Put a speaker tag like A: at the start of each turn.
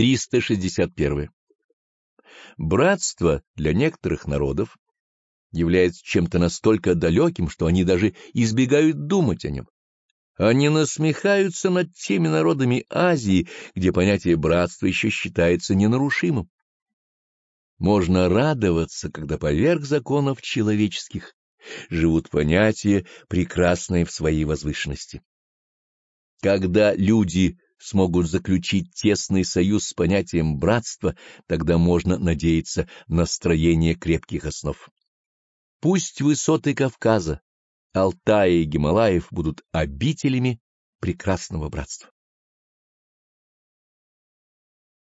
A: 361. Братство для некоторых народов является чем-то настолько далеким, что они даже избегают думать о нем. Они насмехаются над теми народами Азии, где понятие братства еще считается ненарушимым. Можно радоваться, когда поверх законов человеческих живут понятия, прекрасные в своей возвышенности. Когда люди смогут заключить тесный союз с понятием братства, тогда можно надеяться на строение крепких основ. Пусть высоты Кавказа, Алтая и Гималаев будут обителями прекрасного братства.